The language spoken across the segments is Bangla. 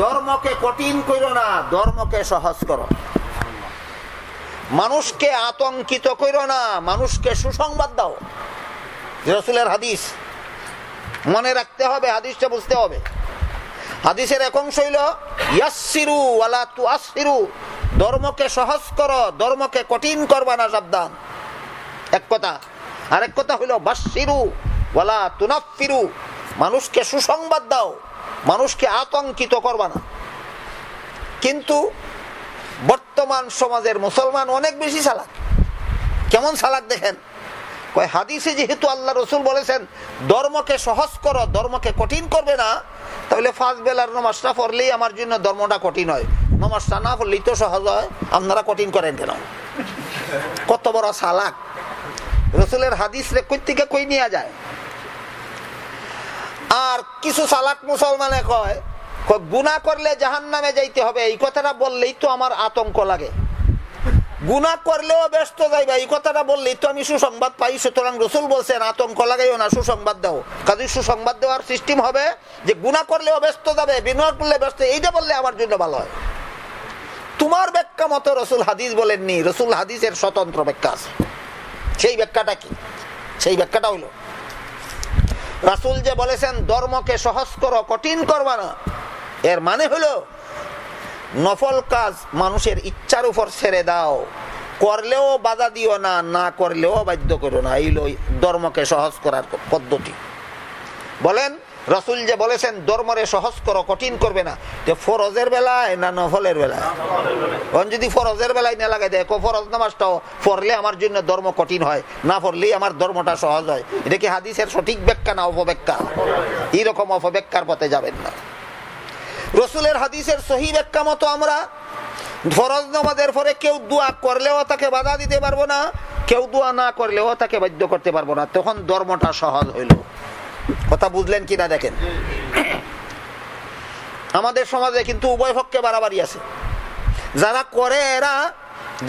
ধর্মকে কঠিন করো না, ধর্মকে সহজ করো। মানুষকে আতঙ্কিত করো না, মানুষকে সুসংবাদ দাও। রসুলের হাদিস, মনে রাখতে হবে, হাদিসটা বুঝতে হবে। হাদিসের এক অংশ হইল ইয়াসিরু ওয়ালা তু আসিরু ধর্মকে সহজ করো, ধর্মকে কঠিন করবা না, সাবধান। এক কথা। আরেক কথা হইল বাসিরু ওয়ালা তুনাফিরু মানুষকে সুসংবাদ দাও। মানুষকে আতঙ্কিত করবা না। কিন্তু বর্তমান সমাজের মুসলমান অনেক বেশি চালাক কেমন চালাক দেখেন? কয়, হাদিসে যেহেতু আল্লাহ রসুল বলেছেন, ধর্মকে সহজ করো, ধর্মকে কঠিন করবে না, তাহলে ফার্স্ট বেলার নমাজটা পড়লেই আমার জন্য ধর্মটা কঠিন হয়। নমাজটা না পড়লেই তো সহজ হয়। আপনারা কঠিন করেন কেন? কত বড় সালাক। রসুলের হাদিস রে কই থেকে কই নিয়ে যায়? আর কিছু সালাক মুসলমানে কয় গুণা করলে জাহান নামে যাইতে হবে, এই কথাটা বললেই তো আমার আতঙ্ক লাগে। গুণা করলেও ব্যস্ত যাইবা, এই কথাটা বললেই তো আমি সুসংবাদ পাই, সুতরাং রসুল বলছেন, আতঙ্ক লাগাইও না, সুসংবাদ দাও। কাজে সুসংবাদ দেওয়ার সিস্টেম হবে যে গুণা করলেও ব্যস্ত যাবে, বিনয় করলে ব্যস্ত, এইটা বললে আমার জন্য ভালো হয়। তোমার ব্যাখ্যা মতো রসুল হাদিস বলেননি, রসুল হাদিসের স্বতন্ত্র ব্যাখ্যা আছে। সেই ব্যাখ্যাটা কি? সেই ব্যাখ্যাটা হইল রাসুল যে বলেছেন, ধর্মকে সহজ করো, কঠিন করবা না। এর মানে হলো, নফল কাজ মানুষের ইচ্ছার উপর ছেড়ে দাও। করলেও বাধা দিও না না করলেও বাধ্য করো না। এই ধর্মকে সহজ করার পদ্ধতি। বলেন রসুল যে বলেছেন ধর্মরে সহজ করো, কঠিন করবে না। যে ফরজের বেলায় না নফলের বেলায়? যদি ফরজের বেলায় না লাগাই দেয় ফরজ নামাজটাও পড়লে আমার জন্য ধর্ম কঠিন হয়, না পড়লেই আমার ধর্মটা সহজ হয়। এটা কি হাদিসের সঠিক ব্যাখ্যা না অপব্যাখ্যা এইরকম অপব্যাখ্যার পথে যাবেন না। রসুলের হাদিসের সহি ব্যাখ্যা মতো আমরা ফরজ নামাজের পরে কেউ দোয়া করলেও তাকে বাধা দিতে পারব না, কেউ দোয়া না করলেও তাকে বাধ্য করতে পারব না। তখন ধর্মটা সহজ হইল। কথা বুঝলেন কিনা দেখেন? আমাদের সমাজে কিন্তু উভয় পক্ষে বাড়াবাড়ি আছে। যারা করে এরা,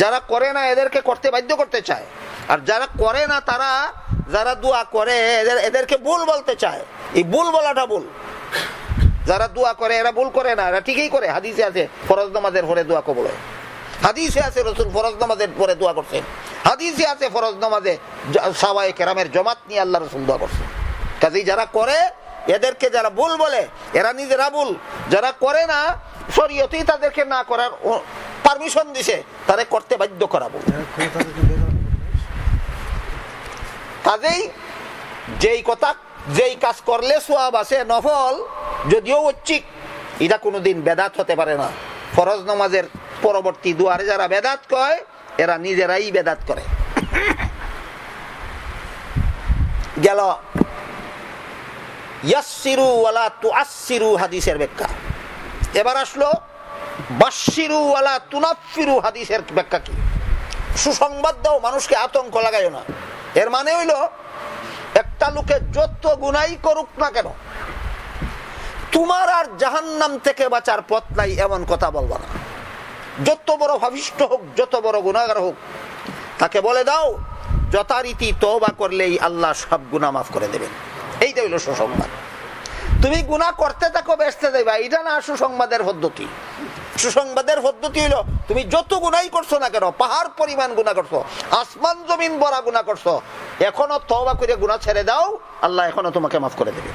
যারা করে না এদেরকে করতে বাধ্য করতে চায়। আর যারা করে না তারা, যারা দোয়া করে এদের, এদেরকে ভুল বলতে চায়। এই ভুল বলাটা ভুল। যারা দোয়া করে এরা ভুল করে না, এরা ঠিকই করে। হাদিসে আছে, ফরজ নামাজের পরে দোয়া কবল হাদিসে আছে, রসুল ফরজ নামাজের পরে দোয়া করছেন। হাদিসে আছে, ফরজ নামাজে সাবাই কেরামের জমাত নিয়ে আল্লাহ রসুল দোয়া করছে কাজেই যারা করে এদেরকে যারা ভুল বলে এরা নিজেরা ভুল। যারা করে না শরীয়তেই তাদেরকে না করার পারমিশন দিছে তারে করতে বাধ্য করা ভুল। কাজেই যেই কথা যেই কাজ করলে সোয়াব আছে নফল যদিও ঐচ্ছিক এটা কোনোদিন বেদাত হতে পারে না। ফরজ নমাজের পরবর্তী দুয়ারে যারা বেদাত কয় এরা নিজেরাই বেদাত করে। গেল। হাদিসের ব্যাখ্যা। এবার আসলো হাদিসের ব্যাখ্যা কি? সুসংবাদ দাও, মানুষকে আতঙ্ক লাগাইও না। এর মানে হইল, একটা লোকে যত গুনাই করুক না কেন, তোমার আর জাহান্নাম থেকে বাঁচার পথ নাই এমন কথা বলবা না। যত বড় ভাবিষ্ট হোক, যত বড় গুণাগার হোক, তাকে বলে দাও, যথারীতি তবা করলেই আল্লাহ সব গুণা মাফ করে দেবেন। এইটা হইল সুসংবাদ। তুমি গুণা করতে থাকো বেসতে দেবা, এটা না সুসংবাদের পদ্ধতি। সুসংবাদের পদ্ধতি হইল, তুমি যত গুণাই করছ না কেন, পাহাড় পরিমাণ গুণা করছ, আসমান জমিন বড়া গুণা করছ, এখনও তবা করে গুণা ছেড়ে দাও, আল্লাহ এখনও তোমাকে মাফ করে দেবে।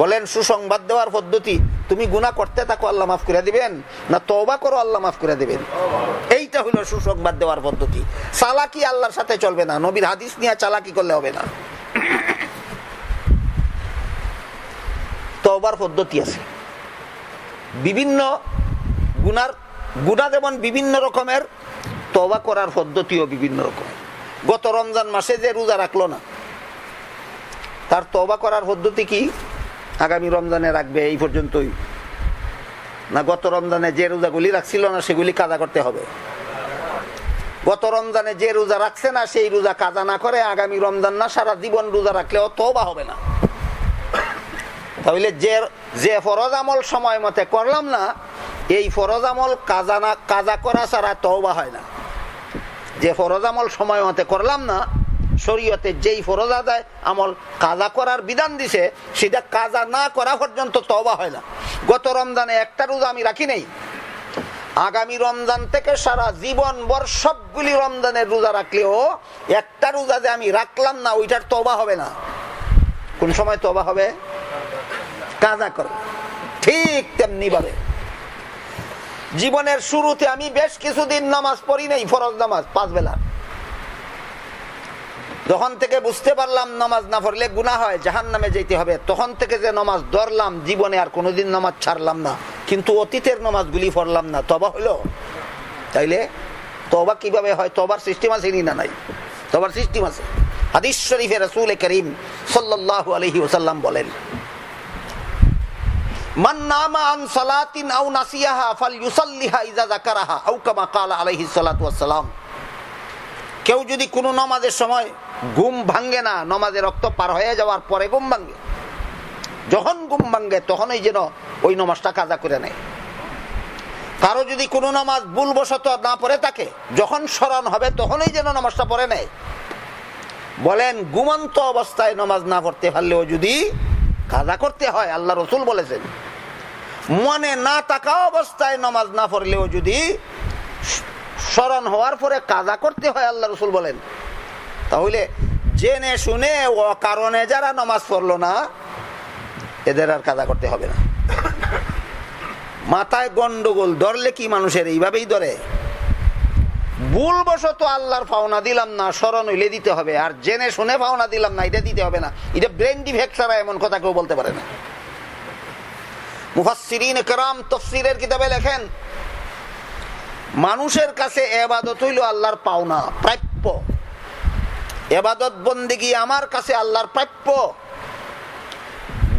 বলেন, সুসংবাদ দেওয়ার পদ্ধতি, তুমি গুণা করতে থাকো, আল্লাহ মাফ করে দিবেন, না তবা করো, আল্লাহ মাফ করে দিবেন। এইটা হইল সুসংবাদ দেওয়ার পদ্ধতি। চালাকি আল্লাহর সাথে চলবে না, নবীর হাদিস নিয়ে চালাকি করলে হবে না। তবার পদ্ধতি আছে। বিভিন্ন গুনার, গুণা যেমন বিভিন্ন রকমের তবা করার পদ্ধতিও বিভিন্ন রকম। গত রমজান মাসে যে রোজা রাখল না, তার তবা করার পদ্ধতি কি? আগামী রমজানে রাখবে, এই পর্যন্তই। না, গত রমজানে যে রোজাগুলি রাখছিল না, সেগুলি কাজা করতে হবে। গত রমজানে যে রোজা রাখছে না, সেই রোজা কাজা না করে আগামী রমজান না সারা জীবন রোজা রাখলেও তবা হবে না। তাহলে যে যে ফরজ আমল সময় মতে করলাম না, এই ফরজ আমল কাজা না, কাজা করা ছাড়া তওবা হয় না। যে ফরজ আমল সময় মতে করলাম না, শরীয়তে যেই ফরজ আদায়, আমল কাজা করার বিধান দিছে, সেটা কাজা না করা পর্যন্ত তওবা হয় না। গত রমজানে একটা রোজা আমি রাখি নেই। আগামী রমজান থেকে সারা জীবন বর সবগুলি রমজানের রোজা রাখলেও একটা রোজা যে আমি রাখলাম না, ওইটার তবা হবে না। কোন সময় তবা হবে? কাজা করে। ঠিক তেমনি ভাবে। জীবনের শুরুতে আমি বেশ কিছুদিন নামাজ পড়ি নাই, ফরজ নামাজ, পাঁচ বেলা। যখন থেকে বুঝতে পারলাম নামাজ না পড়লে গুণা হয় জাহান নামে যেতে হবে, তখন থেকে যে নামাজ ধরলাম, জীবনে আর কোনোদিন নামাজ ছাড়লাম না। কিন্তু অতীতের নামাজগুলি পড়লাম না, তবা হইল তাইলে তবা কীভাবে হয়? তবার সিস্টেম আছে না নাই? তবার সিস্টেম আছে। হাদিস শরীফে রসুল করিম সাল্লাহ আলহি ওসাল্লাম বলেন কেউ যদি কোনো নমাজের সময় ঘুম ভাঙ্গে না নমাজের রক্ত পার হয়ে যাওয়ার পরে ঘুম ভাঙ্গে যখন ঘুম ভাঙ্গে তখনই যেন ওই নমাজটা কাজা করে নেয়। কারও যদি কোনো নামাজ ভুলবশত না পড়ে থাকে, যখন স্মরণ হবে, তখনই যেন নামাজটা পড়ে নেয়। বলেন, ঘুমন্ত অবস্থায় নামাজ না পড়তে পারলেও যদি কাজা করতে হয়, আল্লাহ রসুল বলেছেন মনে না থাকা অবস্থায় নামাজ না পড়লেও যদি স্মরণ হওয়ার পরে কাজা করতে হয়, আল্লাহ রসুল বলেন। তাহলে জেনে শুনে ও কারণে যারা নামাজ পড়ল না, এদের আর কাজা করতে হবে না। মাথায় গন্ডগোল ধরলে কি মানুষের? এইভাবেই ধরে। ভুলবশত আল্লাহর পাওনা দিলাম না, স্মরণ হইলে দিতে হবে। আর জেনে শুনে পাওনা দিলাম না, এটা দিতে হবে না। এটা ব্রেন ডিফেক্ট এমন কথা কেউ বলতে পারে না। মুফাসিরিন কিতাবে লেখেন, মানুষের কাছে এবাদত হইল আল্লাহর পাওনা, প্রাপ্য। এবাদত বন্দিগি আমার কাছে আল্লাহর প্রাপ্য।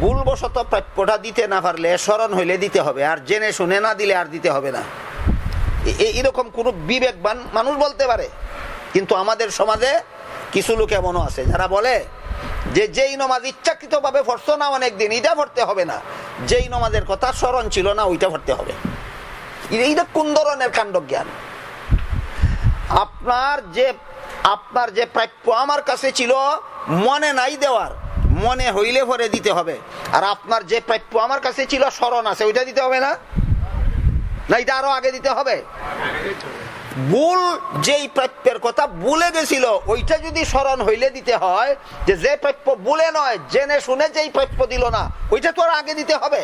ভুলবশত প্রাপ্যটা দিতে না পারলে, স্মরণ হইলে দিতে হবে, আর জেনে শুনে না দিলে আর দিতে হবে না। এইরকম কোনো বিবেকবান মানুষ বলতে পারে, কিন্তু আমাদের সমাজে কিছু লোক এমনও আছে, যারা বলে যে যেই নমাজ ইচ্ছাকৃত ভাবে পড়ছো না অনেকদিন, এটা পড়তে হবে না। যেই নমাজের কথা স্মরণ ছিল না, ওইটা পড়তে হবে। এইটা কোন ধরনের কাণ্ড জ্ঞান আপনার যে আপনার যে প্রাপ্য আমার কাছে ছিল, মনে নাই দেওয়ার। মনে হইলে ভরে দিতে হবে। আর আপনার যে প্রাপ্য আমার কাছে ছিল, স্মরণ আছে, ওইটা দিতে হবে না? না, এটা আরও আগে দিতে হবে? ভুল যেই প্রাপ্যের কথা ভুলে গেছিল, ওইটা যদি স্মরণ হইলে দিতে হয় যে যে প্রাপ্য ভুলে নয়, জেনে শুনে যেই প্রাপ্য দিল না, ওইটা তো আর আগে দিতে হবে।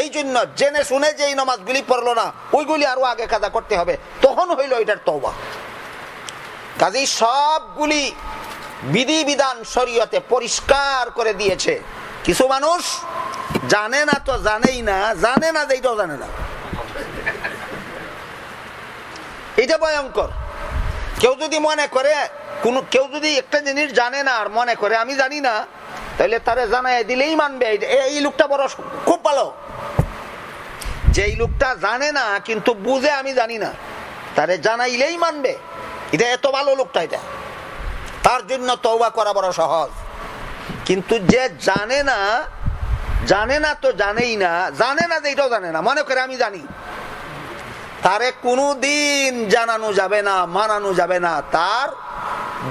এই জন্য জেনে শুনে যেই নমাজগুলি পড়ল না, ওইগুলি আরও আগে কাজা করতে হবে। তখন হইল ওইটার তবা কাজেই সবগুলি বিধি বিধান শরীয়তে পরিষ্কার করে দিয়েছে। কিছু মানুষ জানে না তো জানেই না, জানে না যে এটাও জানে না। এটা ভয়ঙ্কর। কেউ যদি মনে করে, কোন, কেউ যদি একটা জিনিস জানে না আর মনে করে, আমি জানি না তাহলে তারে জানাই দিলেই মানবে। এই লোকটা বড় খুব ভালো। যেই লোকটা জানে না, কিন্তু বুঝে আমি জানি না, তারে জানাইলেই মানবে। এটা এত ভালো লোকটা এটা। তার জন্য তৌবা করা বড় সহজ। কিন্তু যে জানে না জানে না তো জানেই না, জানে না যে এটাও জানে না, মনে করে আমি জানি। তারে কোনদিন জানানো যাবে না, মানানো যাবে না। তার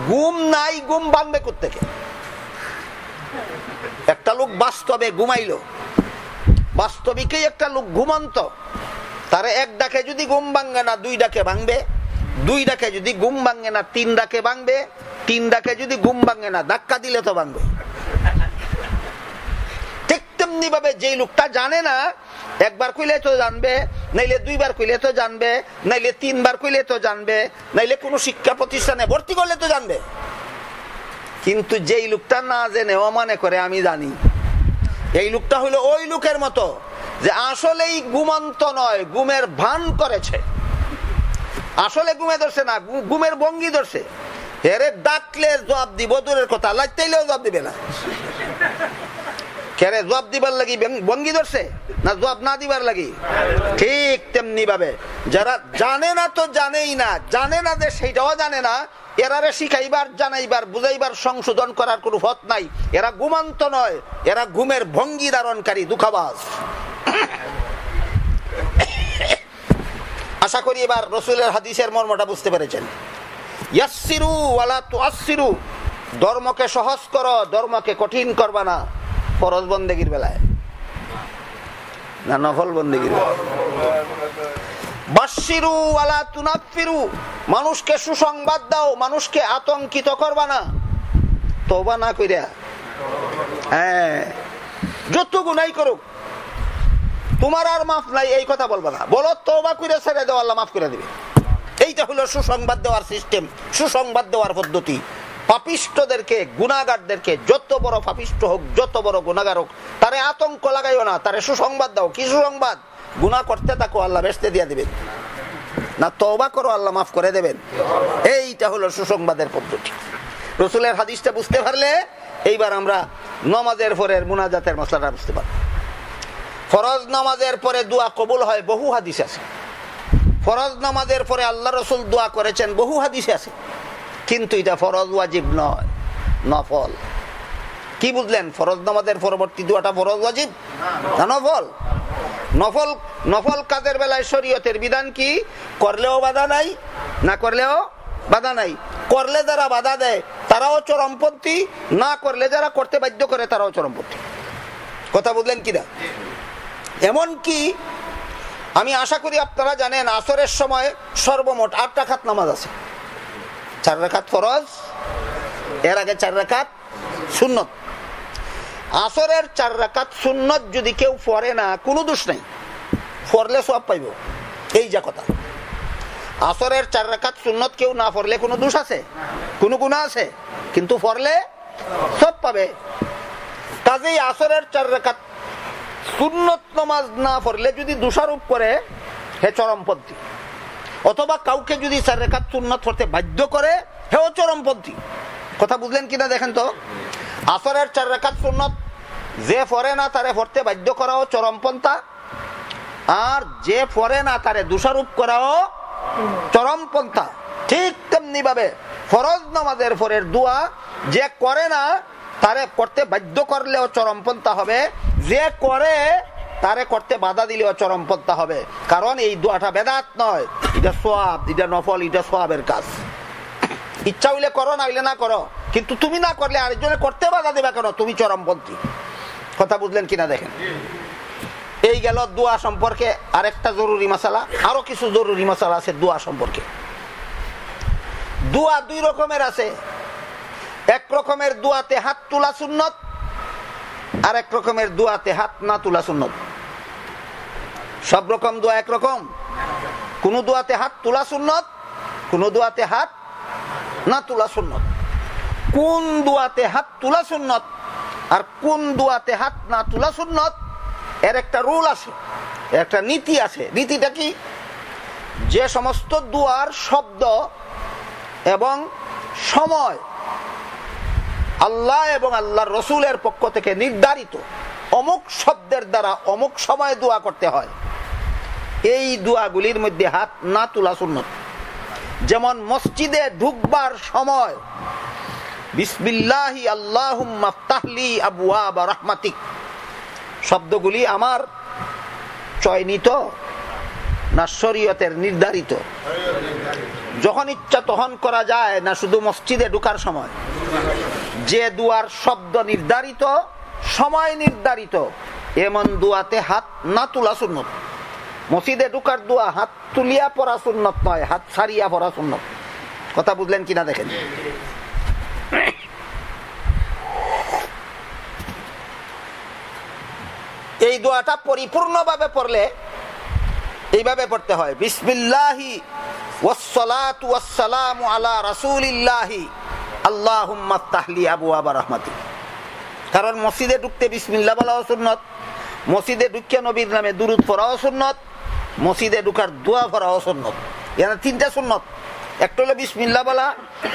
গুম নাই গুম বাঁধবে কোথেকে একটা লোক বাস্তবে ঘুমাইলো। বাস্তবিকই একটা লোক ঘুমন্ত। তারে এক ডাকে যদি ঘুম ভাঙ্গে না, দুই ডাকে ভাঙবে। দুই ডাকে যদি ঘুম ভাঙ্গে না, তিন ডাকে ভাঙবে। তিন ডাকে যদি ঘুম ভাঙ্গে না, ধাক্কা দিলে তো ভাঙবে। ঠিক তেমনি ভাবে যে লোকটা জানে না একবার কইলে তো জানবে, নাইলে দুইবার কইলে তো জানবে, নাইলে তিনবার কইলে তো জানবে, নাইলে কোনো শিক্ষা প্রতিষ্ঠানে ভর্তি করলে তো জানবে। কিন্তু যেই লোকটা না জেনে ও মনে করে, আমি জানি। এই লোকটা হইল ওই লোকের মতো যে আসলেই ঘুমন্ত নয় গুমের ভান করেছে। আসলে গুমে ধরছে না গুমের ভঙ্গি ধরছে। হেরে ডাকলে জবাব দিব, দূরের কথা লাইতেইলেও জবাব দিবে না। কেরে জবাব দিবার লাগি? ভঙ্গি ধরছে? না জবাব না দিবার লাগি? ঠিক তেমনি ভাবে। যারা জানে না তো জানেই না। জানে না যে সেইটাও জানে না। এরারে শিখাইবার, জানাইবার, বুঝাইবার, সংশোধন করার কোনো পথ নাই। এরা ঘুমান্ত নয়। এরা ঘুমের ভঙ্গি ধারণকারী দুঃখাবাস আশা করি এবার রসুলের হাদিসের মর্মটা বুঝতে পেরেছেন। ইয়াসিরু ওয়ালা তুয়াসিরু ধর্মকে সহজ করো, ধর্মকে কঠিন করবা না। ফরজ বন্দেগীর বেলায়। না, নফল বন্দেগীর বাসিরু ওয়ালা তুনাফিরু, মানুষকে সুসংবাদ দাও, মানুষকে আতঙ্কিত করবা না। তোবা না কইরা। হ্যাঁ যত গুনাই করুক, তোমার আর মাফ নাই, এই কথা বলব না। বলো তোবা করে ছেড়ে দেওয়া মাফ করে দিবে। এইটা হলো সুসংবাদ দেওয়ার সিস্টেম সুসংবাদ দেওয়ার পদ্ধতি। পাপিষ্টদেরকে গুণাগারদেরকে যত বড় পাপিষ্ট হোক, যত বড় গুণাগার হোক, তারে আতঙ্ক লাগাইও না, তারে সুসংবাদ দাও। কি সুসংবাদ? গুণা করতে থাকো, আল্লাহ বেসতে দিয়ে দিবেন। না তবা করো, আল্লাহ মাফ করে দেবেন। এইটা হলো সুসংবাদের পদ্ধতি। রসুলের হাদিসটা বুঝতে পারলে এইবার আমরা নমাজের পরের মুনাজাতের মশলাটা বুঝতে পারব। ফরজ নামাজের পরে দোয়া কবুল হয়, বহু হাদিস আছে। ফরজ নামাজের পরে আল্লাহ রসুল দোয়া করেছেন, বহু হাদিস আছে। কিন্তু এটা ফরজ ওয়াজিব নয়, নফল। কি বুঝলেন? ফরজ নামাজের পরবর্তী দোয়াটা ফরজ ওয়াজিব? না, নফল। নফল নফল কাজের বেলায় শরীয়তের বিধান কি? করলেও বাধা নাই, না করলেও বাধা নাই। করলে যারা বাধা দেয়, তারাও চরমপন্থী, না করলে যারা করতে বাধ্য করে, তারাও চরমপন্থী। কথা বুঝলেন কিনা? এমন কি আমি আশা করি আপনারা জানেন, আসরের সময় সর্বমোট আটটা রাখাত নামাজ আছে। চার রাখাত ফরজ, এর আগে চার রাখাত সুন্নত। আসরের চার রাকাত সুন্নত যদি কেউ পড়ে না, কোনো দোষ নাই। পড়লে সব পাইব। এই যা কথা। আসরের চার রাকাত সুন্নত কেউ না পড়লে কোনো দোষ আছে? কোনো গুণা আছে? কিন্তু পড়লে সব পাবে। কাজেই আসরের চার রাকাত সুন্নত নমাজ না পড়লে যদি দোষারোপ করে, হে চরমপন্থী। অথবা কাউকে যদি চার রেখাত সুন্নত পড়তে বাধ্য করে, হেও চরমপন্থী। কথা বুঝলেন কিনা দেখেন তো? আসরের চার রেখাত সুন্নত, যে ফরে না তারে পড়তে বাধ্য করাও চরমপন্থা, আর যে ফরে না তারে দোষারোপ করাও চরমপন্থা। ঠিক তেমনি ভাবে ফরজ নামাজের ফরের দোয়া, যে করে না তারে করতে বাধ্য করলেও চরমপন্থা হবে, যে করে তারে করতে বাধা দিলেও চরমপন্থা হবে। কারণ এই দোয়াটা বেদাত নয়। এটা সোয়াব, এটা নফল, এটা সোয়াবের কাজ। ইচ্ছা হইলে করো না হইলে না করো। কিন্তু তুমি না করলে আরেকজনে করতে বাধা দেবে কেন? তুমি চরমপন্থী। কথা বুঝলেন কিনা দেখেন? এই গেল দোয়া সম্পর্কে আরেকটা জরুরি মশালা। আরও কিছু জরুরি মশালা আছে দোয়া সম্পর্কে। দোয়া দুই রকমের আছে। এক রকমের দোয়াতে হাত তোলা সুন্নত, আর এক রকমের দোয়াতে হাত না তোলা সুন্নত। সব রকম দোয়া একরকম কোন দোয়াতে হাত তোলা সুন্নত, কোন দোয়াতে হাত না তোলা সুন্নত। কোন দোয়াতে হাত তোলা সুন্নত আর কোন দোয়াতে হাত না তোলা সুন্নত, এর একটা রুল আছে একটা নীতি আছে। নীতিটা কি? যে সমস্ত দুয়ার শব্দ এবং সময় আল্লাহ এবং আল্লাহ রসুলের পক্ষ থেকে নির্ধারিত অমুক শব্দের দ্বারা অমুক সময় দোয়া করতে হয়। এই দোয়াগুলির মধ্যে হাত না তোলা সুন্নত। যেমন মসজিদে ঢুকবার সময়, বিসমিল্লাহি আল্লাহ আবুয়া বা রহমাতিক। শব্দগুলি আমার চয়নিত না শরীয়তের নির্ধারিত। যখন ইচ্ছা তখন করা যায় না শুধু মসজিদে ঢুকার সময়। যে দুয়ার শব্দ নির্ধারিত সময় নির্ধারিত। এমন দুয়াতে হাত না তোলা সুন্নত। মসজিদে ঢুকার দোয়া হাত তুলিয়া পড়া সুন্নত নয়, হাত ছাড়িয়া পড়া সুন্নত। কথা বুঝলেন কিনা দেখেন? এই দোয়াটা পরিপূর্ণভাবে পড়লে এইভাবে পড়তে হয়, বিসমিল্লাহি ওয়াসসালাতু ওয়াসসালামু আলা রাসূলিল্লাহি, আল্লাহুম্মা তাহলি আবু আবা রহমাতি কারণ মসজিদে ঢুকতে বিসমিল্লা বলাও সুন্নত। মসজিদে ঢুকিয়ে নবীর নামে দুরুদ পড়াও সুন্নত। মসজিদে ঢুকার দোয়া পড়াও সুন্নত। এখানে তিনটা সুন্নত। একটা হলো বিসমিল্লা বলা,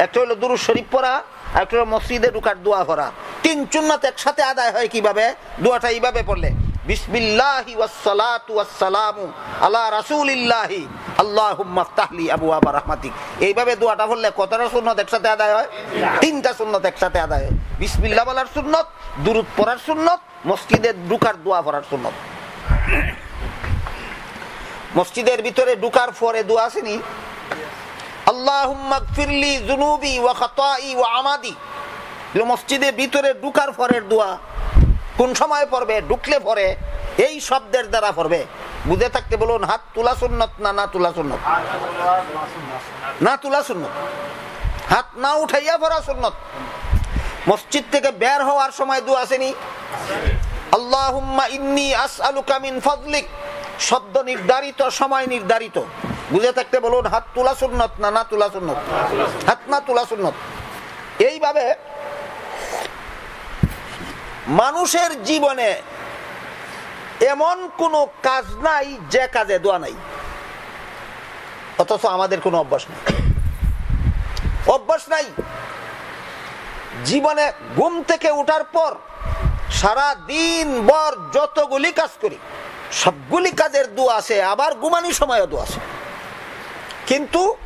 একটা হলো দুরুদ শরীফ পড়া একটা হলো মসজিদে ঢুকার দোয়া পড়া। তিন চুন্নত একসাথে আদায় হয় কীভাবে? দোয়াটা এইভাবে পড়লে। এইভাবে দোয়াটা পড়লে কতটা সুন্নত একসাথে আদায় হয়? তিনটা সুন্নত একসাথে আদায় হয়। বিসমিল্লাহ বলার সুন্নত, দুরুদ পড়ার সুন্নত দোয়া পড়ার সুন্নত। মসজিদের ভিতরে ঢুকার পরে দোয়া আসেনি আমাদি। মসজিদের ভিতরে ঢুকার পরের দোয়া। কোন সময় পড়বে? ঢুকলে পরে এই শব্দের দ্বারা পড়বে। বুঝে থাকতে বলুন, হাত তুলা সুন্নত না না তুলা সুন্নত? না তুলা সুন্নত। হাত না উঠাইয়া পড়া সুন্নত। মসজিদ থেকে বের হওয়ার সময় দু আসেনি। ইন্নি শব্দ নির্ধারিত, সময় নির্ধারিত। বুঝে থাকতে বলুন, হাত তুলা সুন্নত না না তুলা সুন্নত? হাত না তুলা সুন্নত। এইভাবে মানুষের জীবনে এমন কোনো কাজ নাই যে কাজে দোয়া নাই। অথচ আমাদের কোনো অভ্যাস নাই। অভ্যাস নাই। জীবনে ঘুম থেকে উঠার পর সারা দিন বর যতগুলি কাজ করি, সবগুলি কাজের দোয়া আছে আবার ঘুমানির সময়ও দোয়া আছে কিন্তু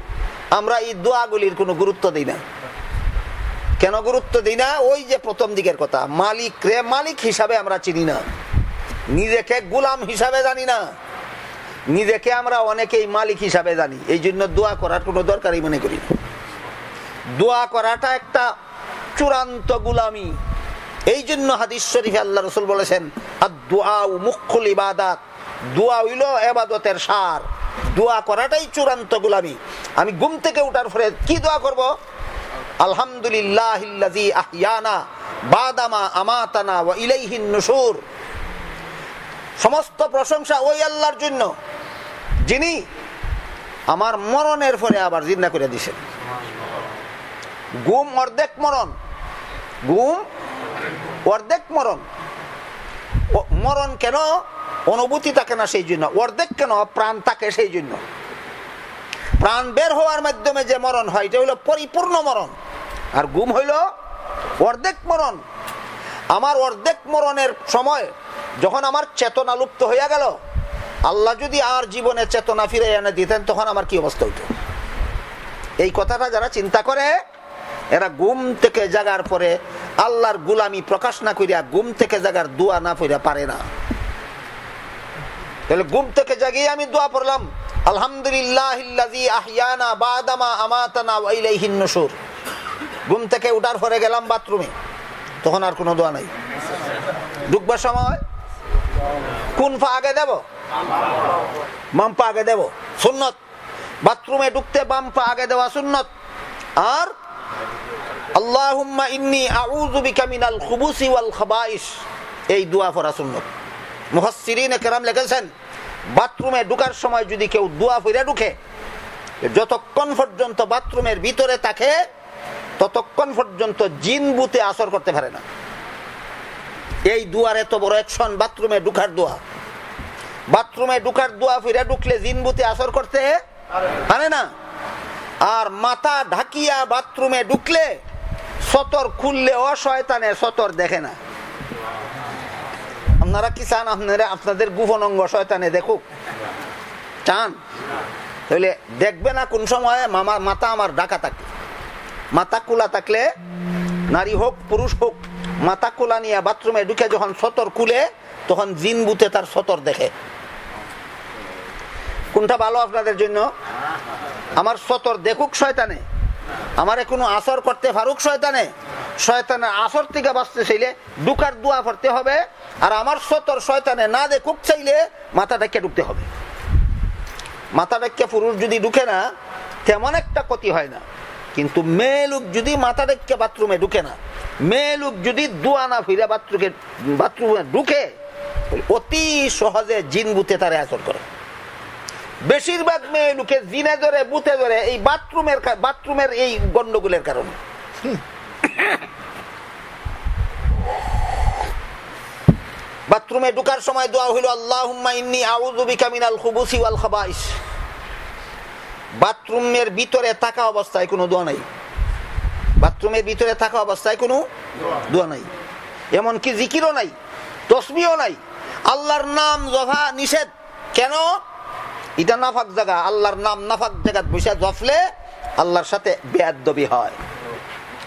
আমরা এই দোয়াগুলির কোনো গুরুত্ব দিই না। কেন গুরুত্ব দিই না? ওই যে প্রথম দিকের কথা। মালিক রে মালিক হিসাবে আমরা চিনি না। নিজেকে গুলাম হিসাবে জানি না। নিজেকে আমরা অনেকেই মালিক হিসাবে জানি। এই জন্য দোয়া করার কোনো দরকারই মনে করি দোয়া করাটা একটা চূড়ান্ত গুলামি। এই জন্য হাদিস শরীফে আল্লাহ রসুল বলেছেন আর দোয়া মুখ্যুল ইবাদাত। দোয়া হইল এবাদতের সার। দোয়া করাটাই চূড়ান্ত গুলামি। আমি ঘুম থেকে উঠার পরে কি দোয়া করব? আলহামদুলিল্লাহ সমস্ত প্রশংসা ওই আল্লাহর জন্য, যিনি আমার মরণের পরে আবার জিন্দা করে দিছেন গুম অর্ধেক মরণ গুম অর্ধেক মরণ। মরণ কেন? অনুভূতি থাকে না সেই জন্য, অর্ধেক কেন? প্রাণ থাকে সেই জন্য। প্রাণ বের হওয়ার মাধ্যমে যে মরণ হয়, এটা হইল পরিপূর্ণ মরণ। আর গুম হইল অর্ধেক মরণ। আমার অর্ধেক মরণের সময় যখন আমার চেতনা লুপ্ত হইয়া গেল, আল্লাহ যদি আর জীবনে চেতনা ফিরে এনে দিতেন, তখন আমার কি অবস্থা হইত? এই কথাটা যারা চিন্তা করে, এরা গুম থেকে জাগার পরে আল্লাহর গুলামি প্রকাশ না করিয়া গুম থেকে জাগার দোয়া না পড়িয়া পারে না। তাহলে গুম থেকে জাগিয়ে আমি দোয়া পড়লাম। আলহামদুলিল্লাহ ঘুম থেকে উঠার পরে গেলাম বাথরুমে। তখন আর কোনো দোয়া নাই। ঢুকবার সময়? কোন পা আগে দেব? বাম পা আগে দেব। সুন্নত। বাথরুমে ঢুকতে বাম পা আগে দেওয়া সুন্নত। আর আল্লাহুম্মা ইন্নি এই দোয়া পড়া সুন্নত। মুহাসসিরিন কেরাম বাথরুমে ঢুকার সময় যদি কেউ দোয়া ফিরে ঢুকে যতক্ষণ পর্যন্ত বাথরুমের ভিতরে থাকে ততক্ষণ পর্যন্ত জিন বুতে আসর করতে পারে না। এই দুয়ার এত বড় একশন বাথরুমে ঢুকার দোয়া। বাথরুমে ঢুকার দোয়া ফিরে ঢুকলে জিন বুতে আসর করতে পারে না। আর মাথা ঢাকিয়া বাথরুমে ঢুকলে সতর খুললে অশয়তানে সতর দেখে না। আপনারা কি চান? আপনারা আপনাদের গোপন অঙ্গ শয়তানে দেখুক। চান? তাহলে দেখবে না কোন সময় মামা মাথা আমার ডাকা থাকে। মাথা খোলা থাকলে, নারী হোক, পুরুষ হোক মাথা খোলা নিয়ে বাথরুমে ঢুকে যখন সতর খুলে তখন জিন বুতে তার সতর দেখে। কোনটা ভালো আপনাদের জন্য? আমার সতর দেখুক শয়তানে। আমারে কোনো আসর করতে পারুক শয়তানে? শয়তানের আসর থেকে বাঁচতে চাইলে দুকার দোয়া পড়তে হবে, আর আমার সতর শয়তানে না দেখুক চাইলে, মাথা ডাকে ঢুকতে হবে। মাথা ডাকে পুরুষ যদি ঢুকে না, তেমন একটা ক্ষতি হয় না। কিন্তু মেয়ে লোক যদি মাথা ডাকে বাথরুমে ঢুকে না, মেয়ে লোক যদি দোয়া না ফিরে বাথরুমে বাথরুমে ঢুকে, অতি সহজে জিন বুতে তারে আসর করে। বেশিরভাগ মেয়ে লোকে জিনে ধরে বুতে ধরে এই বাথরুমের বাথরুমের এই গন্ডগোলের কারণে। বাথরুমে ঢুকার সময় দোয়া হইল খাবাইস বাথরুমের ভিতরে থাকা অবস্থায় কোনো দোয়া নাই। বাথরুমের ভিতরে থাকা অবস্থায় কোনো দোয়া নাই। এমনকি জিকিরও নাই তসবিও নাই। আল্লাহর নাম জফা নিষেধ। কেন? এটা নাফাক জায়গা। আল্লাহর নাম নাফাক জায়গা বসে জফলে আল্লাহর সাথে বেয়াদবি হয়।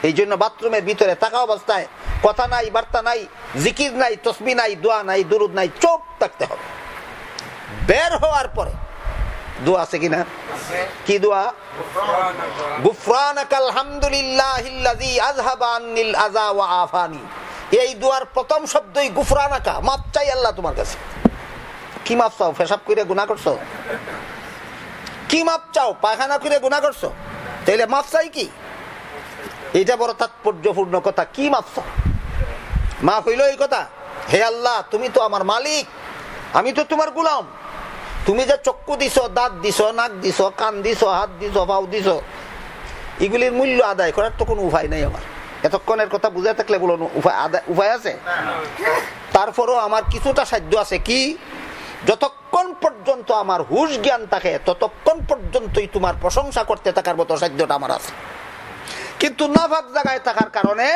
এই জন্য বাথরুমের ভিতরে থাকা অবস্থায় কথা নাই বার্তা নাই জিকির নাই তসবি নাই দোয়া নাই দুরুদ নাই চোখ থাকতে হবে। বের হওয়ার পরে দোয়া আছে কিনা? কি দোয়া? গুফরানাক আলহামদুলিল্লাহিল্লাযী আযহাবা আন্নিল আযা ওয়া আফানি। এই দোয়ার প্রথম শব্দই গুফরানাকা মাপ চাই আল্লাহ তোমার কাছে। কি মাপ চাও? পেশাব করে গুনাহ করছ? কি মাপ চাও? পায়খানা করে গুনাহ করছ? তাইলে মাপ চাই কি? এটা বড় তাৎপর্যপূর্ণ কথা, কি মাপ চাও মাফ হইল এই কথা, হে আল্লাহ, তুমি তো আমার মালিক, আমি তো তোমার গুলাম। তুমি যে চক্ষু দিছ, দাঁত দিছ, নাক দিছ, কান দিছ, হাত দিছ, পাও দিছ, এগুলির মূল্য আদায় করার তো কোনো উপায় নেই আমার। এতক্ষণের কথা বুঝে থাকলে বলুন, উপায় আদায়, উপায় আছে? তারপরও আমার কিছুটা সাধ্য আছে কি, যতক্ষণ পর্যন্ত আমার হুশ জ্ঞান থাকে, ততক্ষণ পর্যন্তই তোমার প্রশংসা করতে থাকার মতো সাধ্যটা আমার আছে। কিন্তু নাফাক জায়গায় থাকার কারণে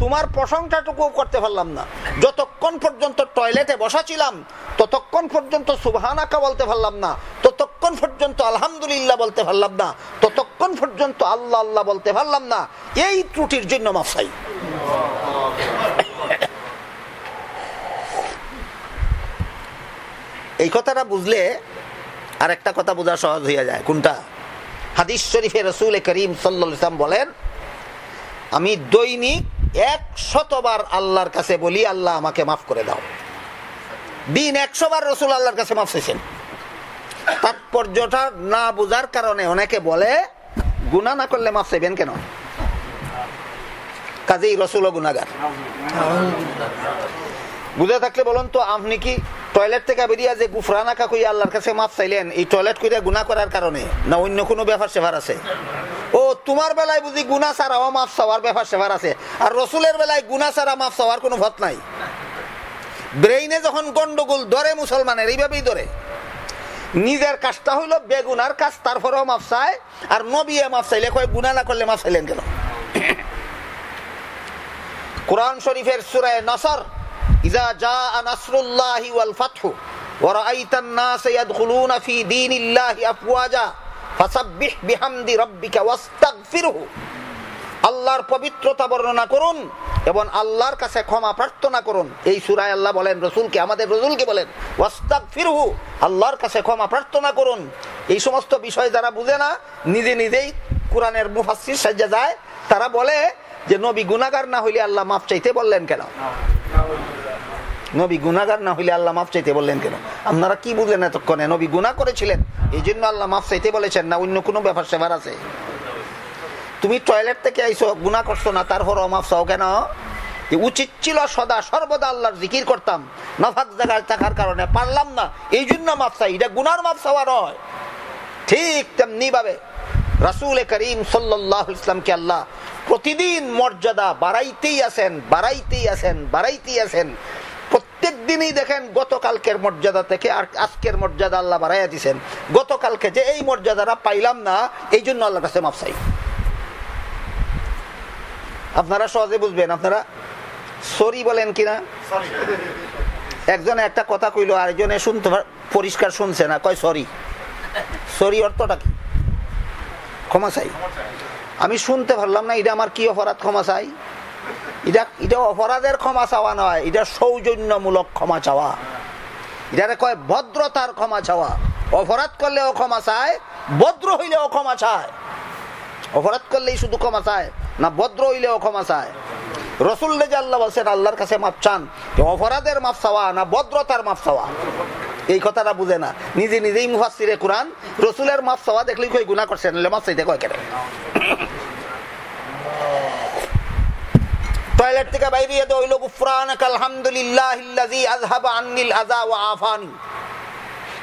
তোমার প্রশংসাটুকু করতে পারলাম না। যতক্ষণ পর্যন্ত টয়লেটে বসা ছিলাম ততক্ষণ পর্যন্ত সুবহানাকা বলতে পারলাম না, ততক্ষণ পর্যন্ত আলহামদুলিল্লাহ বলতে পারলাম না, ততক্ষণ পর্যন্ত আল্লাহ আল্লাহ বলতে পারলাম না, এই ত্রুটির জন্য মাফসাই এই কথাটা বুঝলে আর একটা কথা বোঝা সহজ হইয়া যায়। কোনটা? হাদিস শরীফে রসুল করিম সাল্লাম বলেন, আমি দৈনিক এক শতবার আল্লাহর কাছে বলি, আল্লাহ আমাকে মাফ করে দাও। দিন একশো বার রসুল আল্লাহর কাছে মাফ চেয়েছেন। তাৎপর্যটা না বোঝার কারণে অনেকে বলে গুণা না করলে মাফ চাইবেন কেন? কাজেই রসুল গুণাগার বুঝে থাকলে বলুন তো, আপনি কি টয়লেট থেকে বেরিয়ে যে গুফরানা কাকুই আল্লাহর কাছে মাফ চাইলেন, এই টয়লেট করে গুণা করার কারণে? না অন্য কোনো ব্যাপার সেবার আছে? ও, তোমার বেলায় বুঝি গুণা ছাড়াও মাফ চাওয়ার ব্যাপার সেবার আছে। আর রসুলের বেলায় গুণা ছাড়া মাফ চাওয়ার কোনো ভত নাই। ব্রেইনে যখন গন্ডগোল ধরে মুসলমানের, এইভাবেই ধরে। নিজের কাজটা হইল বেগুনার কাজ, তারপরেও মাফ চায়, আর নবিয়ে মাফ চাইলে কয় গুণা না করলে মাফ চাইলেন কেন? কোরআন শরীফের সুরায় নসর আল্লাহর পবিত্রতা বর্ণনা করুন এবং আল্লাহর কাছে ক্ষমা প্রার্থনা করুন। এই সুরায় আল্লাহ বলেন, রসুলকে, আমাদের রসুলকে বলেন ওয়াস্তাক ফিরহু আল্লাহর কাছে ক্ষমা প্রার্থনা করুন। এই সমস্ত বিষয় যারা বুঝে না, নিজে নিজেই কোরআনের মুফাসির সাজা যায়। তারা বলে যে, নবী গুণাগার না হইলে আল্লাহ মাফ চাইতে বললেন কেন? নবী গুনাগার না হইলে আল্লাহ মাফ চাইতে বললেন কেন? আপনারা কি বুঝলেন এতক্ষণে? নবী গুনা করেছিলেন। এই জন্য আল্লাহ মাফ চাইতে বলেছেন না, অন্য কোনো ব্যাপার সেবার আছে। তুমি টয়লেট থেকে আইসো গুণা করছ না তারপর মাফ চাও কেন? উচিত ছিল সদা সর্বদা আল্লাহর জিকির করতাম, নাফাক জায়গায় থাকার কারণে পারলাম না এই জন্য মাফ চাই। এটা গুনার মাফ চাওয়া নয়। ঠিক তেমনি ভাবে রাসুল করিম সাল্লাহ ইসলামকে আল্লাহ প্রতিদিন মর্যাদা বাড়াইতেই আছেন বাড়াইতেই আছেন বাড়াইতেই আছেন। প্রত্যেক দিনই দেখেন গতকালকের মর্যাদা থেকে আর আজকের মর্যাদা আল্লাহ বাড়াইয়া দিছেন। গতকালকে যে এই মর্যাদাটা পাইলাম না, এই জন্য আল্লাহর কাছে মাফ চাই। আপনারা সহজে বুঝবেন, আপনারা সরি বলেন কিনা? একজনে একটা কথা কইলো, আরেকজনে শুনতে পরিষ্কার শুনছে না, কয় সরি? সরি অর্থটা কি? ক্ষমা চাই। আমি শুনতে পারলাম না, এটা আমার কি অপরাধ? ক্ষমা চাই। এটা এটা অপরাধের ক্ষমা চাওয়া নয়, এটা সৌজন্যমূলক ক্ষমা চাওয়া। এটা কয় ভদ্রতার ক্ষমা চাওয়া। অপরাধ করলেও ক্ষমা চায়, ভদ্র হইলেও ক্ষমা চায়। অপরাধ করলেই শুধু ক্ষমা চায়, না ভদ্র হইলেও ক্ষমা চায়। রসুল রেজা আল্লাহ বলছেন, আল্লাহর কাছে মাপ চান অপরাধের মাপ চাওয়া না ভদ্রতার মাপ চাওয়া। এই কথাটা বুঝে না। নিজে নিজেই মুফাসিরে কোরআন, রসুলের মাপ চাওয়া দেখলেই কই গুণা করছেন মাপ চাইতে কয় কেন? টয়লেট থেকে বাইরে তো হইল, গুফরানাক আলহামদুলিল্লাহিল্লাযী আযহাবা আন্নিল আযা ওয়া আফানি।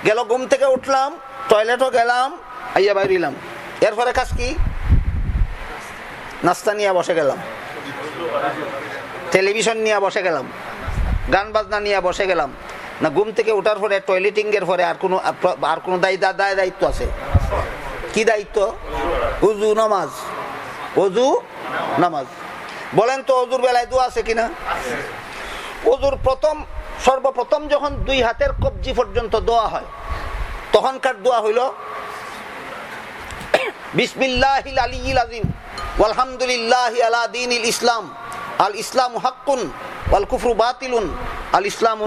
গেল, ঘুম থেকে উঠলাম, টয়লেটও গেলাম, আইয়া বাইরিলাম এরপরে কাজ কি? নাস্তা নিয়ে বসে গেলাম। টেলিভিশন নিয়ে বসে গেলাম। গান বাজনা নিয়ে বসে গেলাম। না, ঘুম থেকে ওঠার পরে টয়লেটিং এর পরে আর কোনো আর কোনো দায় দায় দায়িত্ব আছে? কি দায়িত্ব? উজু নামাজ। অজু নামাজ। বলেন তো অজুর বেলায় দোয়া আছে কিনা? অজুর প্রথম, সর্বপ্রথম যখন দুই হাতের কবজি পর্যন্ত দোয়া হয়, তখনকার দোয়া হইল আলহামদুলিল্লাহ আলা দিন ইসলাম, আল ইসলাম বাতিলুন, আল ইসলাম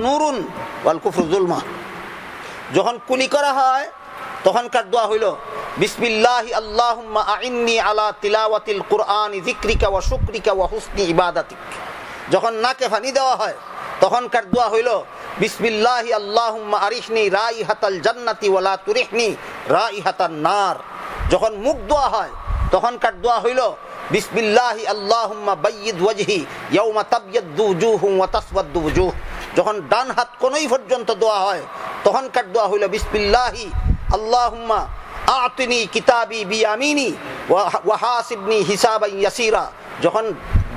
যখন কুলি করা হয়, তখনকার দোয়া হইল বিসমিল্লাহি আল্লাহুম্মা আইন্নি আলা তিলাওয়াতিল কুরআনি যিকরিকা ওয়া শুকরিকা ওয়া হুসনি ইবাদাতিক। যখন নাকে ফানি দেওয়া হয়, তখনকার দোয়া হইল, বিসমিল্লাহি আল্লাহুম্মা আরিহনি রাইহাতাল জান্নাতি ওয়া লা তুরিহনি রাইহাতান নার। যখন মুখ দোয়া হয়, তখনকার দোয়া হইল, বিসমিল্লাহি আল্লাহুম্মা বাইয়িদ ওয়াজহি ইয়াউমা তাবয়াদ্দু উজুহুম ওয়া তাসওয়াদ্দু উজুহ যখন ডান হাত কোনই পর্যন্ত দোয়া হয়, তখনকার দোয়া হইল, বিসমিল্লাহি আল্লাহুম্মা আতিনি কিতাবি বিয়ামিনি, ওয়া হাসিবনি হিসাবান ইয়াসিরা। যখন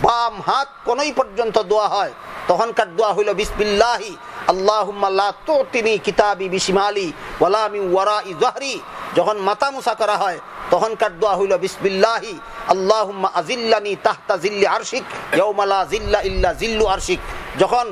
বাম হাত কোনই পর্যন্ত দোয়া হয়, তখনকার দোয়া হইল বিসমিল্লাহি যখন মাথা মুসা করা হয়, তখনকার দোয়া হইল বিসমিল্লাহি, আল্লাহুম্মা আজিল্লানি তাহতা জিল্লি আরশিক, ইয়াউমা লা জিল্লা ইল্লা জিল্লু আরশিক। যখন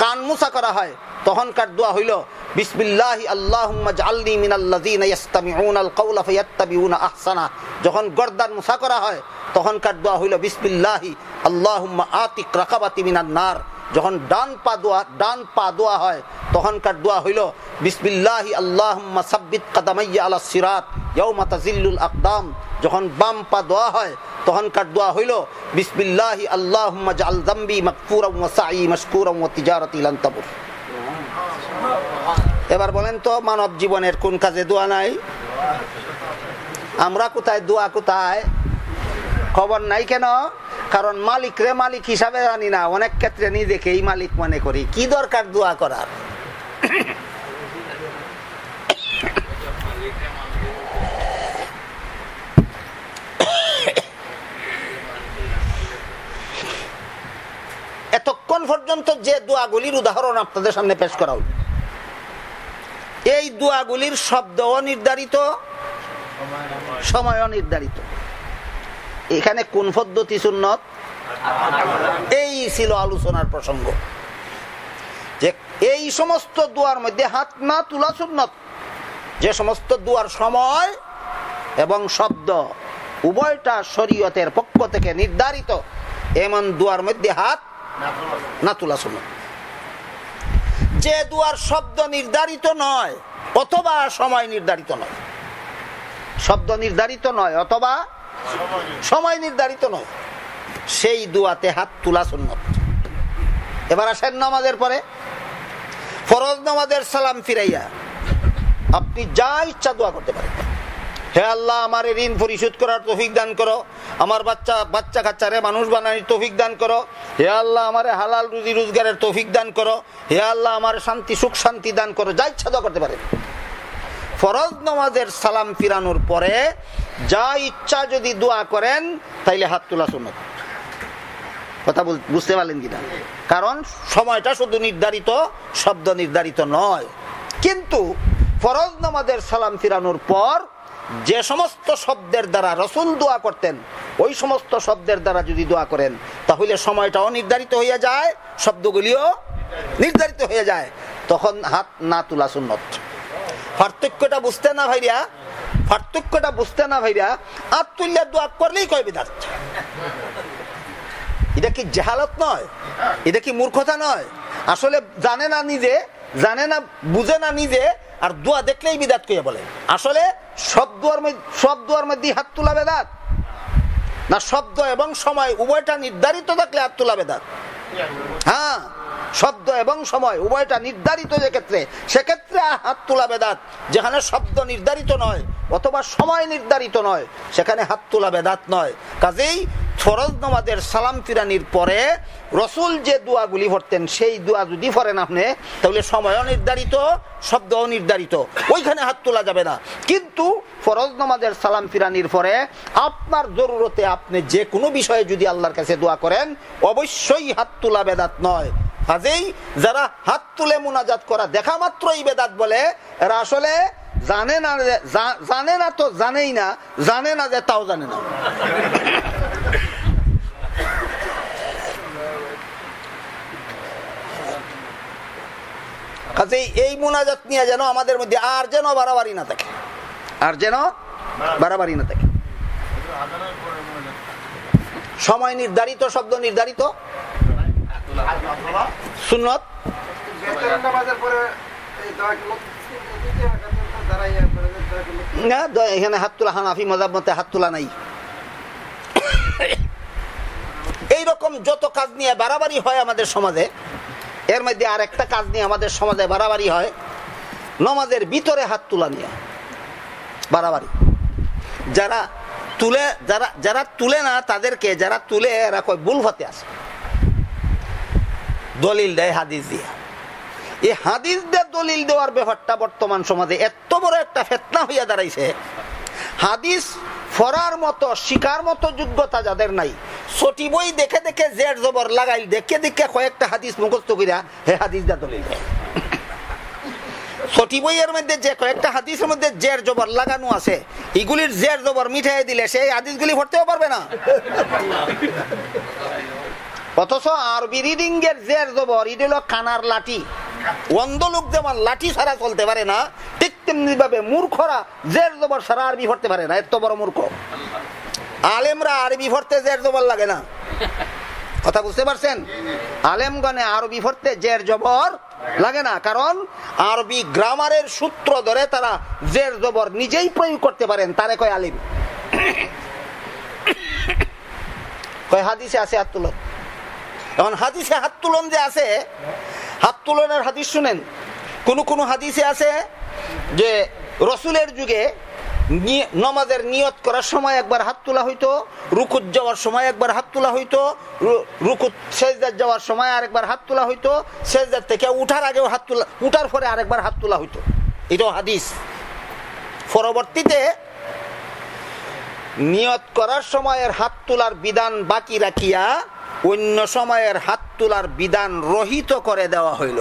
কান মুসা করা হয়, তখনকার দোয়া হইল, বিসমিল্লাহি আল্লাহুম্মা জাআলনি মিনাল্লাযিনা ইয়াসতামিউনাল কাওলা ফায়াত্তাবিউনা আহসানা। যখন গর্দান মুসা করা হয়, তখনকার দোয়া হইল, বিসমিল্লাহি আল্লাহুম্মা আতিক রাকাবাতি মিনান নার। যখন ডান পা দোয়া, ডান পা দোয়া হয়, তখনকার দোয়া হইল, বিসমিল্লাহি আল্লাহুম্মা সাব্বিত কাদামাইয়া আলা সিরাত, ইয়াউমা তাজিল্লুল আকদাম। যখন বাম পা দোয়া হয়, তখনকার দোয়া হইল, বিসমিল্লাহি আল্লাহুম্মা জাআল যামবি মাগফুরাম ওয়া সাঈ মাশকুরাম ওয়া তিজারাতি লান তাবুর। এবার বলেন তো, মানব জীবনের কোন কাজে দোয়া নাই? আমরা কোথায়, দোয়া কোথায়? খবর নাই কেন? কারণ মালিক রে মালিক হিসাবে জানি না, অনেক ক্ষেত্রে নিজেকেই মালিক মনে করি। কি দরকার দোয়া করার? এতক্ষণ পর্যন্ত যে দোয়াগুলির উদাহরণ আপনাদের সামনে পেশ করা হল। এই দোয়াগুলির শব্দ নির্ধারিত সময় নির্ধারিত এখানে কোন পদ্ধতি সুন্নত? এই ছিল আলোচনার প্রসঙ্গ। যে এই সমস্ত দুয়ার মধ্যে হাত না তুলা সুন্নত। যে সমস্ত দুয়ার সময় এবং শব্দ উভয়টা শরীয়তের পক্ষ থেকে নির্ধারিত, এমন দুয়ার মধ্যে হাত না তুলা সুন্নত। যে দুয়ার শব্দ নির্ধারিত নয়, অথবা সময় নির্ধারিত নয়। শব্দ নির্ধারিত নয়, অথবা সময় নির্ধারিত নয়। সেই দুয়াতে হাত তুলা সুন্নত। এবার আসেন নামাজের পরে। ফরজ নামাজের সালাম ফিরাইয়া আপনি যা ইচ্ছা দোয়া করতে পারেন। হে আল্লাহ, আমার ঋণ পরিশোধ করার তৌফিক দান করো। আমার বাচ্চা বাচ্চা কাচ্চারে মানুষ বানানোর তৌফিক দান করো। হে আল্লাহ, আমার হালাল রুজি রোজগারের তৌফিক দান করো। হে আল্লাহ, আমার শান্তি, সুখ, শান্তি দান করো। যা ইচ্ছা দোয়া করতে পারেন। ফরজ নামাজের সালাম ফিরানোর পরে যা ইচ্ছা যদি দোয়া করেন, তাইলে হাত তোলা শুনুন কথা বুঝতে পারলেন কিনা? কারণ সময়টা শুধু নির্ধারিত, শব্দ নির্ধারিত নয়। কিন্তু ফরজ নামাজের সালাম ফিরানোর পর যে সমস্ত শব্দের দ্বারা রসুল দোয়া করতেন, ওই সমস্ত শব্দের দ্বারা যদি দোয়া করেন, তাহলে সময়টাও নির্ধারিত হইয়া যায়, শব্দগুলিও নির্ধারিত হয়ে যায়। তখন হাত না তোলা সুন্নত। পার্থক্যটা বুঝতে না ভাইরা, পার্থক্যটা বুঝতে না ভাইরা হাত তুললে দোয়া করলেই কয় বিধাত এটা কি জেহালত নয়? এটা কি মূর্খতা নয়? আসলে জানে না নিজে, জানে না, বুঝে না নিজে, আর দোয়া দেখলেই বিদাত কইয়া বলে। আসলে সব দোয়ার সব দোয়ার মধ্যে হাত তোলা বেদাত? না শব্দ এবং সময় উভয়টা নির্ধারিত থাকলে হাত তোলা বেদাত? হ্যাঁ। শব্দ এবং সময় উভয়টা নির্ধারিত যে ক্ষেত্রে, সেক্ষেত্রে হাত তোলা বেদাত। যেখানে শব্দ নির্ধারিত নয়, অথবা সময় নির্ধারিত নয়, সেখানে হাত তোলা বেদাত নয়। কাজেই ফরজ নমাদের সালাম ফিরানির পরে রসুল যে দোয়াগুলি ভরতেন সেই দোয়া যদি ভরেন আপনি, তাহলে সময়ও নির্ধারিত, শব্দও নির্ধারিত। ওইখানে হাত তোলা যাবে না। কিন্তু ফরজ নমাজের সালাম ফিরানির পরে আপনার জরুরতে আপনি যে কোনো বিষয়ে যদি আল্লাহর কাছে দোয়া করেন, অবশ্যই হাত তোলা বেদাত নয়। কাজেই যারা হাত তুলে মোনাজাত করা, দেখা মাত্রই বেদাত বলে, এরা আসলে জানে না জানে না তো জানেই না, জানে না যে তাও জানে না। এই মোনাজাত নিয়ে যেন আমাদের মধ্যে আর যেন বাড়াবাড়ি না থাকে। আর যেন বাড়াবাড়ি না থাকে। সময় নির্ধারিত, শব্দ নির্ধারিত। এখানে হাত তোলা হানাফি মজাব মতে হাত তোলা নাই। এইরকম যত কাজ নিয়ে বাড়াবাড়ি হয় আমাদের সমাজে, এর মধ্যে আর একটা কাজ নিয়ে আমাদের সমাজে বাড়াবাড়ি হয়, নমাজের ভিতরে হাত তোলা নিয়ে, বাড়াবাড়ি। যারা তুলে, যারা যারা তুলে না তাদেরকে, যারা তুলে এরা কয় ভুল হতে আসে দলিল দেয় হাদিস দিয়ে। এই হাদিস দিয়ে দলিল দেওয়ার ব্যাপারটা বর্তমান সমাজে এত বড় একটা ফেতনা হইয়া দাঁড়াইছে। হাদিস ফরার মতো, শিকার মতো যোগ্যতা যাদের নাই ছটি বই দেখে দেখে জের জবর লাগাই দেখে দেখে কয়েকটা হাদিস মুখস্থ করিয়া হে হাদিস দা দলিল দেয়। ছটি বইয়ের মধ্যে যে কয়েকটা হাদিসের মধ্যে জের জবর লাগানো আছে, এগুলির জের জবর মিঠাই দিলে সেই হাদিসগুলি পড়তেও পারবে না। অথচ আরবি রিডিং এর জের জবর এটা হলো কানার লাঠি। অন্ধ লোক যেমন লাঠি ছাড়া চলতে পারে না, ঠিক তেমনি ভাবে মূর্খরা জের জবর সারা আরবি পড়তে পারে না, এত বড় মূর্খ। আলেমরা আরবি পড়তে জের জবর লাগে না। কথা বুঝতে পারছেন? আলেমগণে আরবি পড়তে জের জবর লাগে না, কারণ আরবি গ্রামারের সূত্র ধরে তারা জের জবর নিজেই প্রয়োগ করতে পারেন, তারে কয় আলিম। কয় হাদিসে আছে তুলন এখন হাদিসে হাত তুলন যে আছে, হাত তুলনের হাদিস শুনেন। কোন কোন হাদিসে আছে যে রসুলের যুগে নমাজের নিয়ত করার সময় একবার হাত তোলা হইতো, রুকুত যাওয়ার সময় একবার হাত তোলা হইতো রুকুত সেজদার যাওয়ার সময় আরেকবার হাত তোলা হইতো, সেজদার থেকে উঠার আগেও হাত তোলা উঠার পরে আরেকবার হাত তোলা হইতো। এটাও হাদিস। পরবর্তীতে নিয়ত করার সময়ের হাত তোলার বিধান বাকি রাখিয়া অন্য সময়ের হাত তোলার বিধান রহিত করে দেওয়া হইল।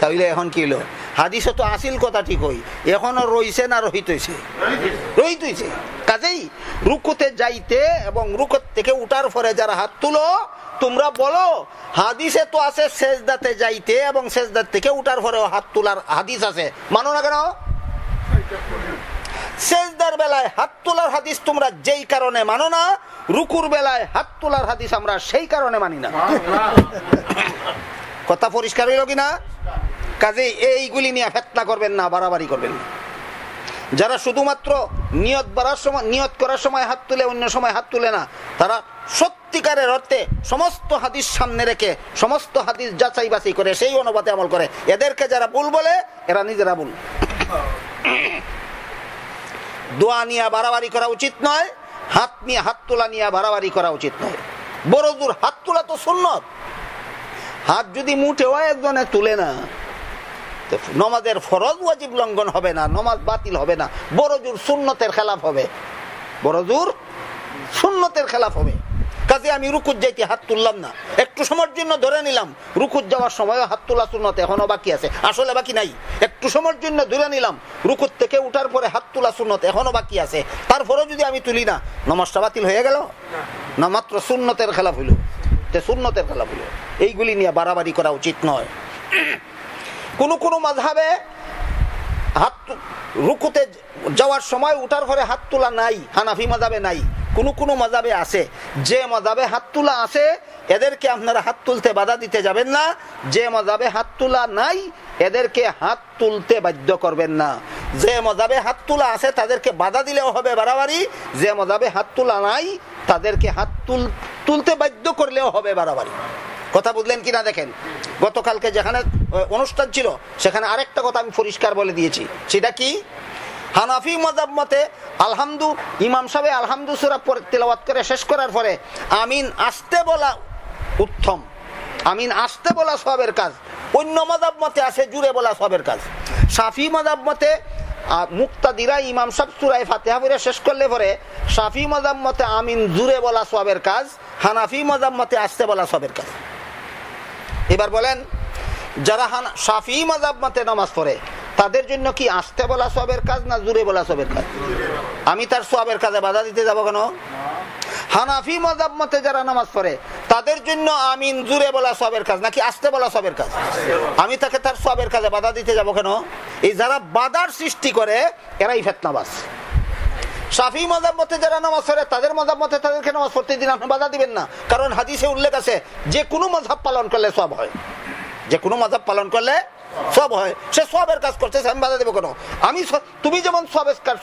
তাহলে এখন কি হইল? হাদিসে তো আসিল কথা ঠিক হই এখনও রইছে না রহিত হইছে রহিত হইছে কাজেই রুকুতে যাইতে এবং রুকুত থেকে উঠার পরে যারা হাত তুলো, তোমরা বলো, হাদিসে তো আছে সেজদাতে যাইতে এবং সেজদার থেকে উঠার পরেও হাত তোলার হাদিস আছে। মানো না কেন? সেজদার বেলায় হাত তোলার হাদিস তোমরা যেই কারণে মানো না রুকুর বেলায় হাত তোলার হাদিস আমরা সেই কারণে মানি না। কথা পরিষ্কার হইল কিনা? কাজে এইগুলি নিয়ে ফেতনা করবেন না বাড়াবাড়ি করবেন না। যারা শুধুমাত্র নিয়ত বাড়ার সময় নিয়ত করার সময় হাত তুলে অন্য সময় হাত তুলে না তারা সত্যিকারের অর্থে সমস্ত হাদিস সামনে রেখে সমস্ত হাদিস যাচাই বাছাই করে সেই অনুপাতে আমল করে। এদেরকে যারা ভুল বলে এরা নিজেরা ভুল। দোয়া নিয়ে বাড়াবাড়ি করা উচিত নয়, হাত নিয়ে হাত তোলা নিয়ে বাড়াবাড়ি করা উচিত নয়। বড় দূর হাত তোলা তো সুন্নত। হাত যদি মুঠে মুঠেও একজনে তুলে না। নমাজের ফরজ ওয়াজিব লঙ্ঘন হবে না, নমাজ বাতিল হবে না। বড় জোর সুন্নতের খেলাফ হবে। বড় জোর সুন্নতের খেলাফ হবে। কাজে আমি রুকুত যাইতে হাত তুললাম না। একটু সময়ের জন্য ধরে নিলাম। রুকুত যাওয়ার সময় হাত তোলা সুন্নত এখনও বাকি আছে। আসলে বাকি নাই। একটু সময়ের জন্য ধরে নিলাম। রুকুত থেকে উঠার পরে হাত তোলা সুন্নত এখনও বাকি আছে। তারপরেও যদি আমি তুলি না, নমাজটা বাতিল হয়ে গেল? না, মাত্র সুন্নতের খেলা হইল। তে সুন্নতের খেলা হইল। এইগুলি নিয়ে বাড়াবাড়ি করা উচিত নয়। কোন কোন মাঝাবে হাত রুকুতে যাওয়ার সময় উঠার পরে হাত তোলা নাই। হানাফি মাঝাবে নাই। কোন কোন মজাবে আছে যে মজাবে হাত তোলা আছে এদেরকে আপনারা হাত তুলতে বাধা দিতে যাবেন না। যে মজাবে হাত তোলা নাই, এদেরকে হাত তুলতে বাধ্য করবেন না। যে মজাবে হাত তোলা আছে তাদেরকে বাধা দিলেও হবে বাড়াবাড়ি। যে মজাবে হাত তোলা নাই, তাদেরকে হাত তুল, তুলতে বাধ্য করলেও হবে বাড়াবাড়ি। কথা বুঝলেন কিনা দেখেন? গতকালকে যেখানে অনুষ্ঠান ছিল, সেখানে আরেকটা কথা আমি পরিষ্কার বলে দিয়েছি। সেটা কি? হানাফি মজাব মতে, আলহামদু, ইমাম সাহেব আলহামদু সুরা পরে তেলাওয়াত করে শেষ করার পরে, আমিন আসতে বলা উত্তম। আমিন আসতে বলা সবের কাজ। অন্য মজাব মতে আছে, জুড়ে বলা সবের কাজ। সাফি মজাব মতে মুক্তাদিরা ইমাম সাহেব সুরাই ফাতেহা পড়ে শেষ করলে পরে, সাফি মজাব মতে আমিন জুড়ে বলা সবের কাজ, হানাফি মজাব মতে আসতে বলা সবের কাজ। এবার বলেন, যারা হানা, সাফি মজাব মতে নামাজ পড়ে তাদের জন্য কি আসতে বলা সবের কাজ না জুড়ে বলা সবের কাজ? আমি তার সবের কাজে বাধা দিতে যাব কেন? হানাফি মজাব মতে যারা নামাজ পড়ে, তাদের জন্য আমিন জুড়ে বলা সবের কাজ নাকি আসতে বলা সবের কাজ? আমি তাকে তার সবের কাজে বাধা দিতে যাব কেন? এই যারা বাধার সৃষ্টি করে, এরাই ফেতনাবাস সাফি মজাব মতে যারা নামাজ পড়ে, তাদের মজাব মতে তাদেরকে নামাজ পড়তে দিন, আপনি বাধা দিবেন না। কারণ হাদিসে উল্লেখ আছে, যে কোনো মজাব পালন করলে সব হয়। যে কোনো মজাব পালন করলে সব হয়। সে সবের কাজ করছে আমি বাধা দেবো কেন? আমি তুমি যেমন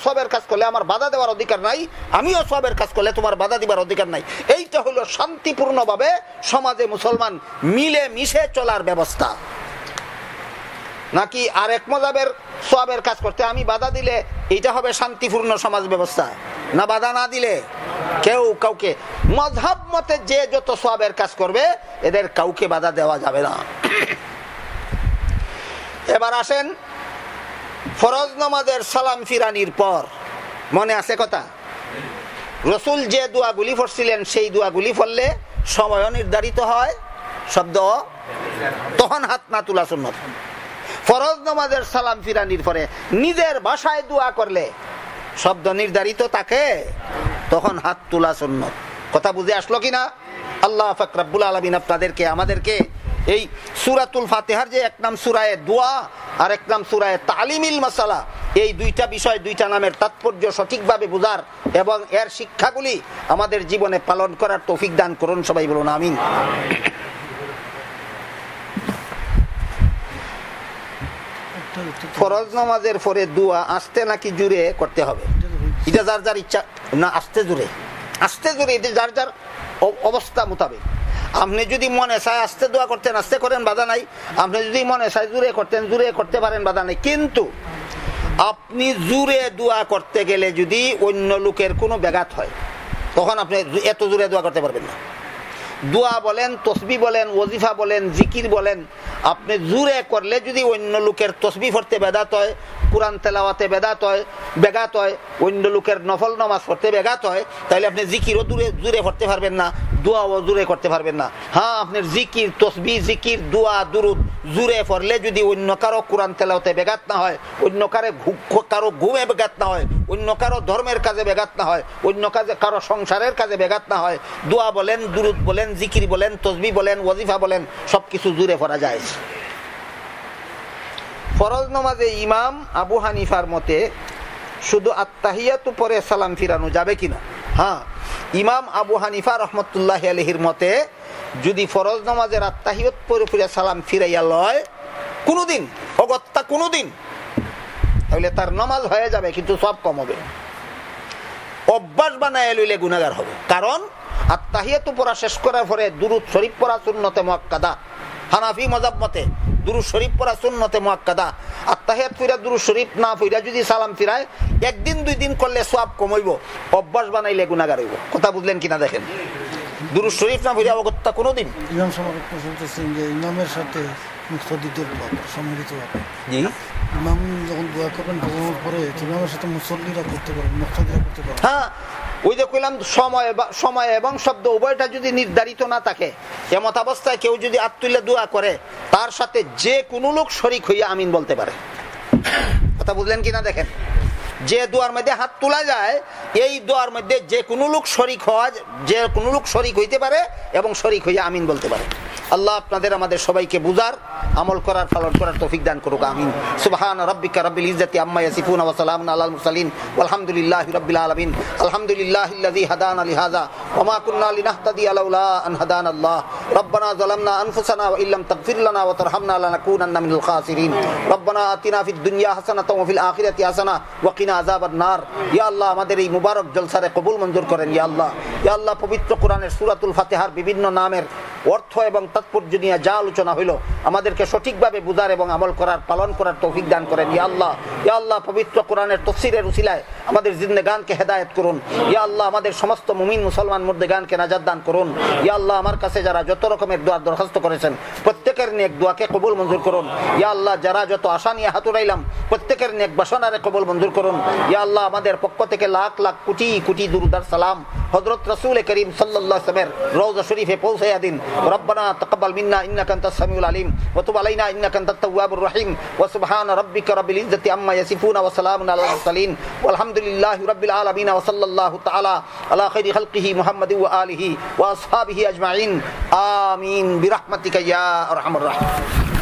সবের কাজ করলে আমার বাধা দেওয়ার অধিকার নাই, আমিও সবের কাজ করলে তোমার বাধা দিবার অধিকার নাই। এইটা হলো শান্তিপূর্ণভাবে সমাজে মুসলমান মিলে মিশে চলার ব্যবস্থা। নাকি আরেক মজাবের সবের কাজ করতে আমি বাধা দিলে এটা হবে শান্তিপূর্ণ সমাজ ব্যবস্থা? না বাধা না দিলে কেউ কাউকে মজহাব মতে যে যত সবের কাজ করবে, এদের কাউকে বাধা দেওয়া যাবে না। এবার আসেন ফরজ নমাজের সালাম ফিরানির পর। মনে আছে কথা? রসুল যে দোয়াগুলি পড়ছিলেন, সেই দোয়াগুলি পড়লে সময় নির্ধারিত হয়, শব্দ তখন হাত না তোলা সুন্নত। ফরজ নমাজের সালাম ফিরানির পরে নিজের ভাষায় দোয়া করলে শব্দ নির্ধারিত তাকে তখন হাত তোলা সুন্নত। কথা বুঝে আসলো কিনা? আল্লাহ ফকরাবুল আলমিন আপনাদেরকে, আমাদেরকে এই সুরাতুল ফাতেহার যে এক নাম সুরায় দোয়া আর এক নাম সুরায় তালিমিল মাসালা, এই দুইটা বিষয়, দুইটা নামের তাৎপর্য সঠিকভাবে বোঝার এবং এর শিক্ষাগুলি আমাদের জীবনে পালন করার তৌফিক দান করুন, সবাই বলুন আমিন। ফরজ নামাজের পরে দোয়া আসতে নাকি জুড়ে করতে হবে? এটা যার যার ইচ্ছা, না, আসতে জুড়ে। আসতে জুড়ে, এটা যার যার অবস্থা মোতাবেক। আপনি যদি মনে চায় আসতে দোয়া করতেন, আসতে করেন, বাধা নাই। আপনি যদি মনে চায় জুড়ে করতেন, জুড়ে করতে পারেন, বাধা নাই। কিন্তু আপনি জুড়ে দোয়া করতে গেলে যদি অন্য লোকের কোনো ব্যাঘাত হয়, তখন আপনি এত জুড়ে দোয়া করতে পারবেন না। দোয়া বলেন, তসবি বলেন, ওজিফা বলেন, জিকির বলেন, আপনি জুড়ে করলে যদি অন্য লোকের তসবি ফরতে বেদাত হয়, কোরআন তেলাওয়াতে বেদাত হয়, বেগাত হয়, অন্য লোকের নফল নমাজ পড়তে বেগাত হয় তাহলে আপনি জিকিরও দূরে, জুড়ে পড়তে পারবেন না, দোয়াও জুড়ে করতে পারবেন না। হ্যাঁ আপনার জিকির, তসবি, জিকির, দোয়া, দুরুদ জুড়ে পড়লে যদি অন্য কারও কোরআন তেলাওতে বেগাত না হয়, অন্য কারে কারও ঘুমে বেগাত না হয়, অন্য কারও ধর্মের কাজে বেগাত না হয়, অন্য কাজে, কারও সংসারের কাজে বেগাত না হয়, দোয়া বলেন, দুরুদ বলেন জিকির বলেন, তসবি বলেন, ওয়াজিফা বলেন, সবকিছু জুড়ে পড়া যায়। ফরজ নমাজে ইমাম আবু হানিফার মতে শুধু আত্মাহিয়াত পরে সালাম ফিরানো যাবে কিনা? হ্যাঁ ইমাম আবু হানিফা রহমতুল্লাহ আলহির মতে যদি ফরজ নমাজের আত্মাহিয়ত পরে ফিরে সালাম ফিরাইয়া লয়, কোনোদিন, অগত্যা কোনোদিন, তাহলে তার নমাজ হয়ে যাবে, কিন্তু সব কম হবে। অভ্যাস বানায় লইলে গুণাগার হবে। কারণ আত্মাহিয়াত পড়া শেষ করার পরে দুরুদ শরীফ পড়া শূন্যতে হানাফি মজাব মতে দুরু শরীফ পড়া মোয়াক্কাদা আত্মাহিয়াত ফিরা দুরু শরীফ না ফিরা যদি সালাম ফিরায় একদিন দুই দিন করলে সব কমইব অভ্যাস বানাইলে গুণাগার হইব। কথা বুঝলেন কিনা দেখেন? দুরু শরীফ না ফিরা অগত্যা কোনোদিন? ইমাম যে ইমামের সাথে সম্মিলিত হবে ইমাম যখন দোয়া করবেন পরে ইমামের সাথে মুসল্লিরা করতে পারেন করতে পারেন। হ্যাঁ ওই যে কইলাম সময় সময় এবং শব্দ উভয়টা যদি নির্ধারিত না থাকে, এমত অবস্থায় কেউ যদি আত্মুল্লা দোয়া করে, তার সাথে যে কোনো লোক শরিক হইয়া আমিন বলতে পারে। কথা বুঝলেন কিনা দেখেন? যে দোয়ার মধ্যে হাত তোলা যায় এই দোয়ার মধ্যে যে কোনো লোক শরিক হওয়া যে কোনো লোক শরিক হইতে পারে এবং শরিক হইয়া আমিন বলতে পারে আল্লাহ আপনাদের আমাদের সবাইকে বুঝার আমল করার পালন করার তৌফিক দান করুক আমিন সুবহান রাব্বিকা রাব্বিল ইজ্জাতি আম্মা ইয়াসিফুন ওয়া সালামুন আলাল মুরসালিন ওয়ালহামদুলিল্লাহি রাব্বিল আলামিন আলহামদুলিল্লাহিল্লাযী হাদানা লিহাযা ওয়া মা কুন্না লিনাহতাদিয়া লাউলা আন হাদানা আল্লাহ ربنا ظلمنا انفسنا وان لم تغفر لنا وترحمنا لنكونن من الخاسرين ربنا آتنا في الدنيا حسنه وفي الاخره حسنه وقنا আজাবার নার। ইয়া আল্লাহ, আমাদের এই মুবারক জলসারে কবুল মঞ্জুর করেন, ইয়া আল্লাহ। ইয়া আল্লাহ, পবিত্র কোরআনের সুরাতুল ফাতেহার বিভিন্ন নামের অর্থ এবং তাৎপর্য নিয়ে যা আলোচনা হইল, আমাদেরকে সঠিকভাবে বুঝার এবং আমল করার, পালন করার তৌফিক দান করেন। ইয়া আল্লাহ ইয়া আল্লাহ, পবিত্র কোরআনের তফসিরের উসিলায় আমাদের জিন্দেগানকে হেদায়ত করুন। ইয়া আল্লাহ, আমাদের সমস্ত মুমিন মুসলমান মধ্যে গানকে নাজাদ দান করুন। ইয়া আল্লাহ, আমার কাছে যারা যত রকমের দোয়ার দরখাস্ত করেছেন, প্রত্যেকের নেক দোয়াকে কবুল মঞ্জুর করুন। ইয়া আল্লাহ, যারা যত আশা নিয়ে হাতুরাইলাম প্রত্যেকের নেক বাসনারে কবুল মঞ্জুর করুন। ইয়া আল্লাহ, আমাদের পক্ষ থেকে লাখ লাখ কোটি কোটি দুরুদার সালাম হজরত রসুল করিম সাল্লাহ সামের রৌজা শরীফে পৌঁছাইয়া দিন। ربنا تقبل منا إنك أنت السميع العليم وتب علينا إنك أنت التواب الرحيم وسبحان ربك رب العزة عما يصفون وسلام على المرسلين والحمد لله رب العالمين وصلى الله تعالى على خير خلقه محمد وآله وأصحابه أجمعين آمين برحمتك يا أرحم الراحمين